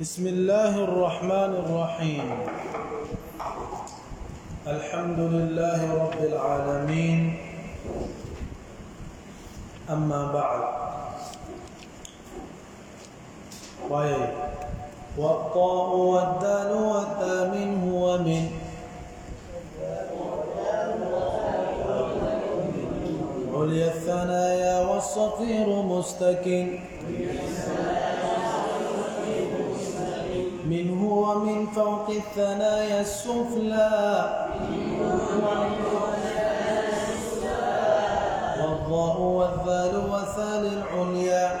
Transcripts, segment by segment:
بسم الله الرحمن الرحيم الحمد لله رب العالمين أما بعد طيب والطاء والدال والتاء منه ومن عليا الثنايا والصفير مستكن منه ومن فوق الثنايا السفلى والضاء والذال والثال العليا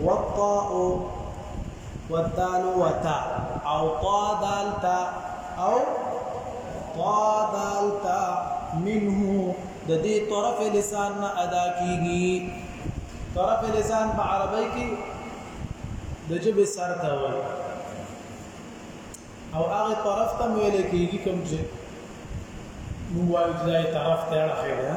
والطاء والدال وتا او طا دال تا او طا دال تا منه د دې طرف لسان نه ادا کیږي طرف لسان په عربی کې د جبه سر ته وایي او هغه طرف ته ویل کیږي کوم چې مو وایي چې طرف ته اړه خیره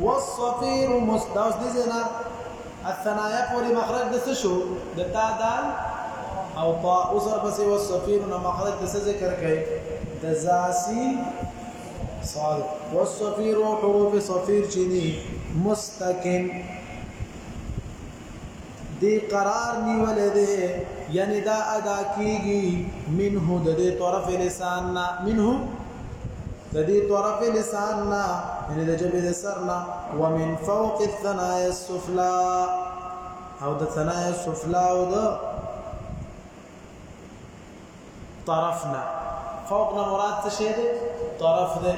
والصفير مست دا اوس دې ځای نه الثنايا پورې مخرج د څه شو د تا دال او طا اوس ورپسې والصفير نه مخرج د څه ذکر کړي د ذاسي صاد والصفير او حروف صفير چې دي مستقیم دی قرار نیولې ده یعنی دا ادا کیږي منه د دې طرف لسان نه منه د دې طرف لسان نه یعنی د جبه د سر نه ومن فوق الثنايا السفلى او د ثنايا السفلى او د طرفنا فوقنا مراد څه شی دی طرف دی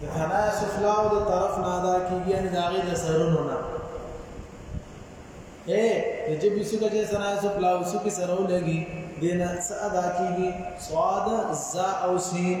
د ثنا سفلاو د طرف نه ادا کیږي یعنی دا غي د سرونو نه اے د جبې څخه چې ثنا سفلاو څخه سره ولګي دینه څه ادا کیږي صاد ز او سین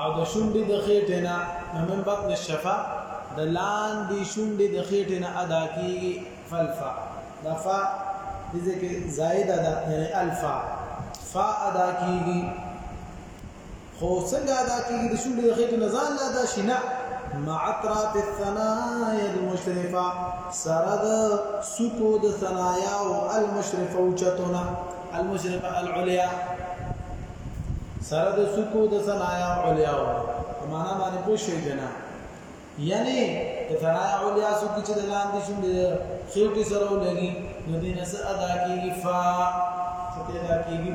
او د شونډې د خېټې نه من بطن الشفا د لاندې شونډې د خېټې نه ادا کیږي فلفا دا فا دې ځکه زائد ادا یعنی الفا فا ادا کیږي خو څنګه ادا کیږي د شونډې د خېټې نه ځان ادا شي نه مع اطراف الثنايا المشرفه سرد سکو د ثنايا او المشرفه او چتونه المشرقه العليا سره د سکو د ثنايا عليا په معنا باندې پوه شوي که نه یعنی د ثنايا عليا سکو چې د لاندې شوم د خېټې سره ولګي نو دې نه څه ادا کېږي فا څه ادا کېږي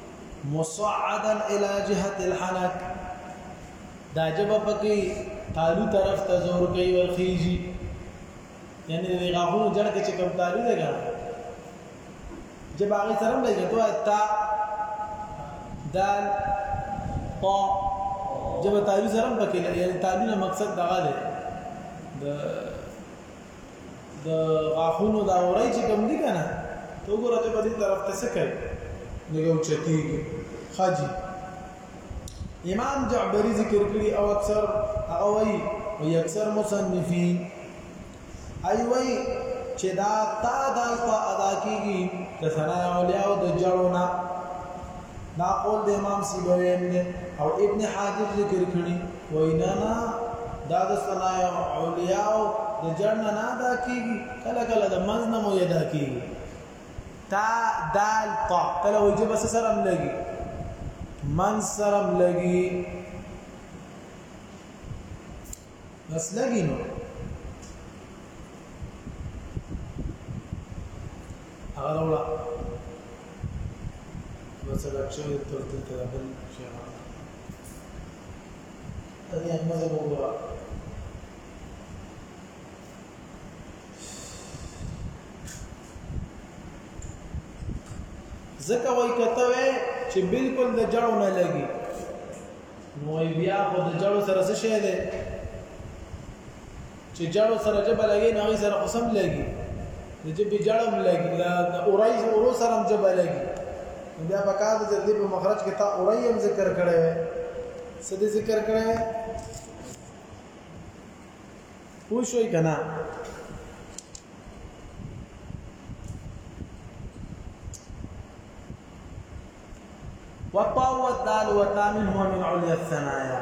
مصعدا الى جهه الحنك دا جبه پکې تالو طرف ته زور کوي ورخیږي یعنی د غاغونو جړ کې چې کوم تالو دی ګره جبه هغه سره به کې دوه تا دال طا جبه تالو سره پکې لري یعنی تالو نه مقصد دغه دی د د غاښونو دا ورای چې کوم دي کنه ته وګوره ته په دې طرف ته څه کوي نو یو چتیږي خاجي امام جعبری ذکر کړی او اکثر هغه وایي او اکثر مصنفین ای وایي چې دا تا دالتا ادا کیږي د ثنا اولیاء او د جړونا دا قول د امام سیبوی او ابن حاجب ذکر کړی وایی نه نه دا د ثناء علیا او د جړ نه نه ادا کیږي کله کله د منځ نه مو ادا کیږي تا دال طا کله وجه بس سره هم لګي من سره هم لګي بس لګي نو هغه راوړه مثلا چې تر دې ته بل شي زکه وای کته وې چې بالکل د جړو نه لګي نو بیا خو د جړو سره څه شي ده چې جړو سره جبه لګي نه غي سره قسم لګي د جبه جړو هم لګي د اورای اورو سره هم جبه لګي بیا په کار د دې په مخرج کې تا اورای هم ذکر کړی وي څه دې ذکر کړی وي پوه شوي که نه وطاوت دال وتامن هو من عليا الثنايا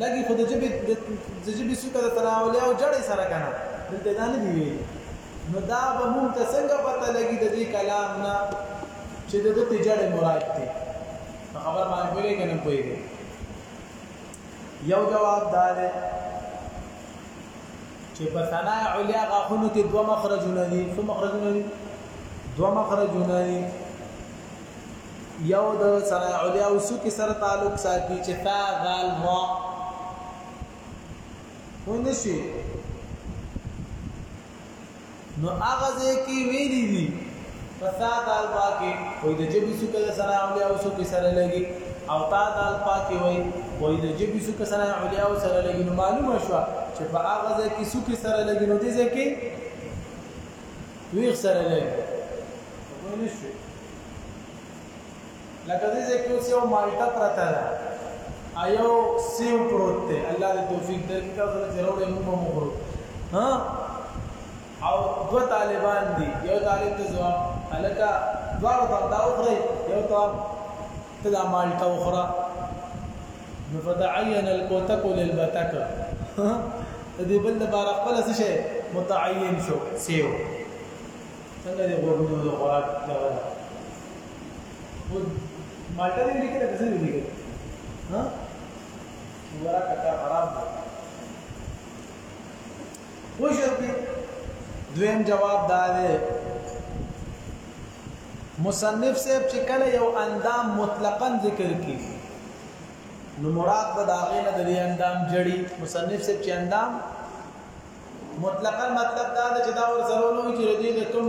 لګي خو د ژبې د ژبې سوکه د تناولیا او جړې سره کنه دلته دا نه دی ویلي نو دا به مونږ ته څنګه پته لګي د دې کلام نه چې د دې جړې مراد دی په خبر باندې پوهیږي کنه پوهیږي یو جواب دا دی چې په ثنا علیا غاخونو کې دوه مخرجونه دي څو مخرجونه دي دوه مخرجونه دي یو د سره علیا او سوکی سره تعلق ساتي چې تا غال ما ونشي نو هغه ځای کې ویلي دي فتا دال پاکي وای د جبي سو کله سره علیا او سو کې سره لګي او تا دال پاکي وای وای د جبي سو کې سره علیا او سره لګي نو معلومه شو چې په هغه ځای کې سو کې سره لګي نو دې ځای کې ویغ سره لګي وای نشو لکه دې ځای کې اوس یو مالټه پرته ده او یو سیو پروت دی الله دې توفیق درکړي تاسو له چروړې موږ به وګورو ها او دو طالبان دي یو طالب ته ځواب الکه دواړو ته دا وخورئ یو ته ته دا مالټه وخوره نو فتعین الکوتک للبتک دې بل د بار خپل څه شي متعین شو سیو څنګه دی غوږونو د خوراک دغه ده خو مالټه دی لیکل که څه دی لیکل ها شوګرا کټا خراب دی خو شرط دی دویم جواب دا دی مصنف صاحب چې کله یو اندام مطلقاً ذکر کړي نو مراد به دا غینه د اندام جړی مصنف صاحب چې اندام مطلقاً مطلب دا ده چې دا ورسره ونه وي چې د دې د کوم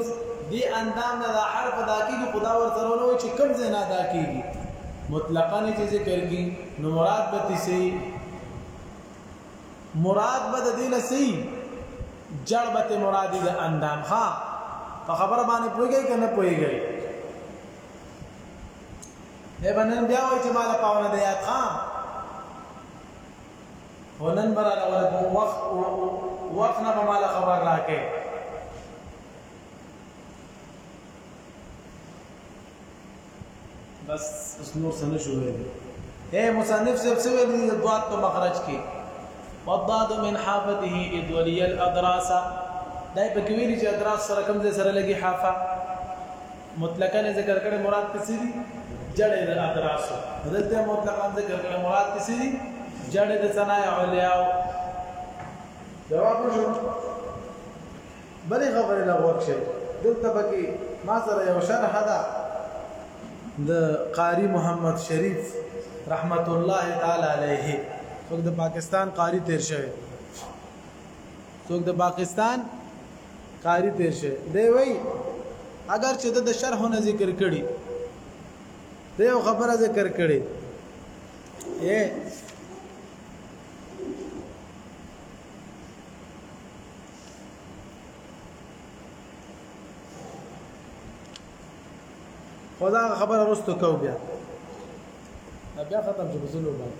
دې اندام نه دا حرف ادا کېږي خو دا ورسره ونه وي چې کوم ځای نه ادا کېږي مطلقاً یې چې ذکر کړي نو مراد به ترې سي مراد به د دې نه سي جړبت مرادی د اندام ها په خبره باندې پويږي کنه پويږي نه باندې بیا وایي چې مال پاونه دی یاد ها خو نن به راله ورته په وخت وخت نه به ماله خبر راکې بس اس نور څه نه شو ویلی اے مصنف صاحب څه ویلی د دوات په مخرج کې وضاد من حافته ادولی الادراسه دای په کې ویلی چې ادراس سره کوم ځای سره لګي حافه مطلقاً یې ذکر کړی، مراد ترې څه دي؟ جړې د ادراسو. نو دلته یې مطلقاً ذکر کړی، مراد ترې څه دي؟ جړې د ثنای علیاو. جواب وشو؟ بلې خبرې له غوږ شئ، دلته پکې ما سره یو شرح ده د قاری محمد شریف رحمت الله تعالی علیه څوک د پاکستان قاری تیر شوی څوک د پاکستان قاری تیر شوی دی وای اگر چې د شرح نه ذکر کړي دی یو خبره ذکر کړي اے خدا خبر رستو کو بیا بیا ختم شو بزلو باندې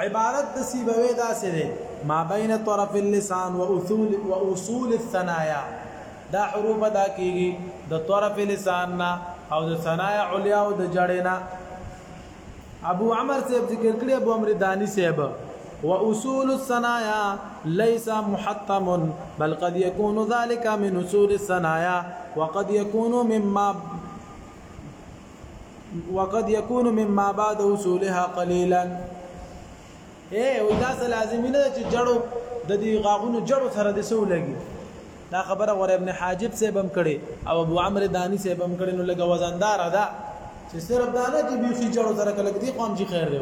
عبارت د سیبوي داسې دی ما بین طرف اللسان و اصول و اصول الثنايا دا حروف ادا کیږي د طرف لسان نه او د ثنايا علیا او د جړې نه ابو عمر صاحب ذکر کړی ابو عمر دانی صاحب واصول الثنايا ليس محتم بل قد يكون ذلك من اصول الثنايا وقد يكون مما وقد يكون مما بعد وصولها قليلا اے او دا څه لازمي نه چې جړو د دې غاغونو جړو سره د سو لګي دا خبره غور ابن حاجب صاحب هم کړي او ابو عمرو دانی صاحب هم کړي نو لګه وزندار ده چې صرف دا نه چې بيخي جړو سره کله دې قوم چې خیر دی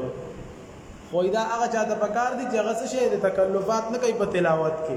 خو دا هغه چاته پکار دي چې هغه څه شي د تکلفات نه کوي په تلاوت کې